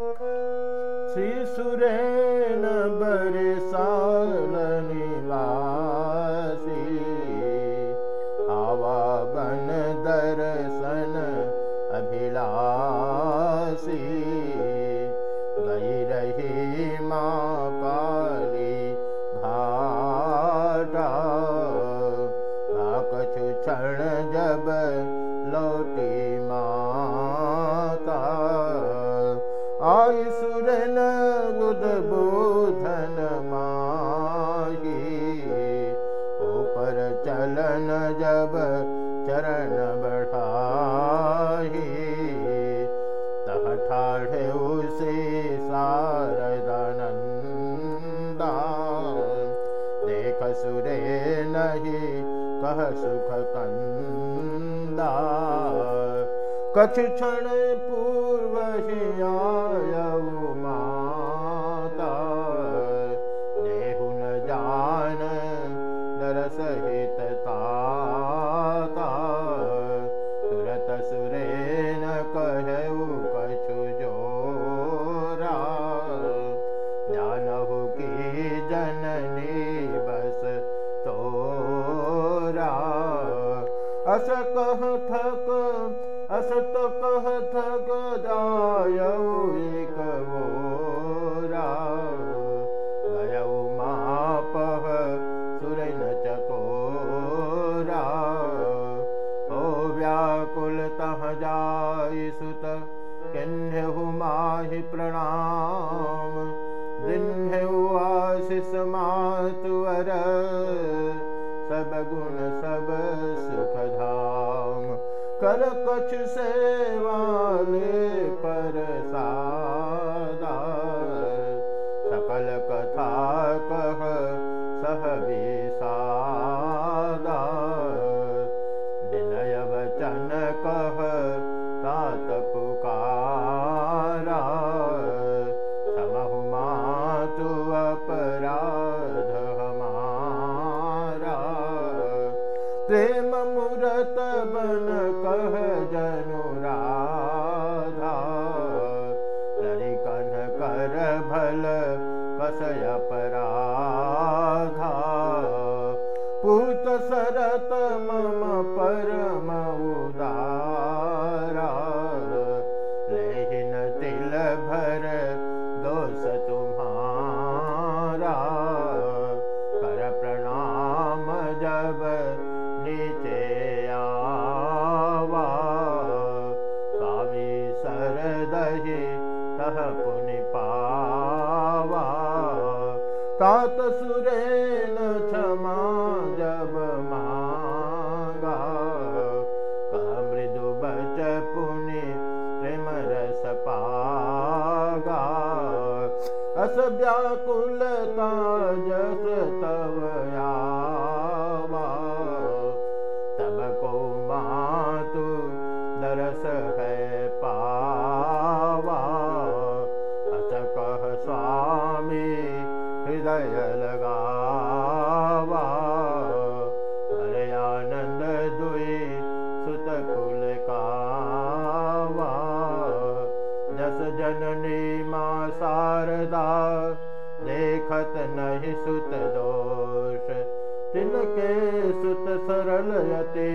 आवा बन दर्शन अभिलाषी। गई रही माँ काली भाटा। कछु क्षण जब लौटी आई सुरन उद्बोधन माही। ऊपर चलन जब चरण तह ठाढ़े उसे सारदानंदा देख सुरे नहीं कह सुख कंदा। कछु क्षण पूर्व ही जानहु की जननी बस तोरा। अस कह थक अस तो कह थक वोरा गयऊ मापह सुरन चकोरा। ओ व्याकुल तह जाय सुत किन्हु माहि प्रणाम कर कछ सेवाले पर सकल कथा कह सह विसादा विनय वचन कह तात पुकारा। समहु मातु अपराध हमारा। प्रेम मूरत बन भल पूत सरत मम परम उदारा। लेहिन तिल भर दोष तात सुरेन क्षमा जब मांगा। मृदु बच पुनि प्रेम रस पागा। अस व्याकुलता जस तव आवा हृदय लगावा आनंद दुई सुत कुल कावा जस जननी माँ शारदा देखत नहीं सुत दोष। तिनके सुत सरल यते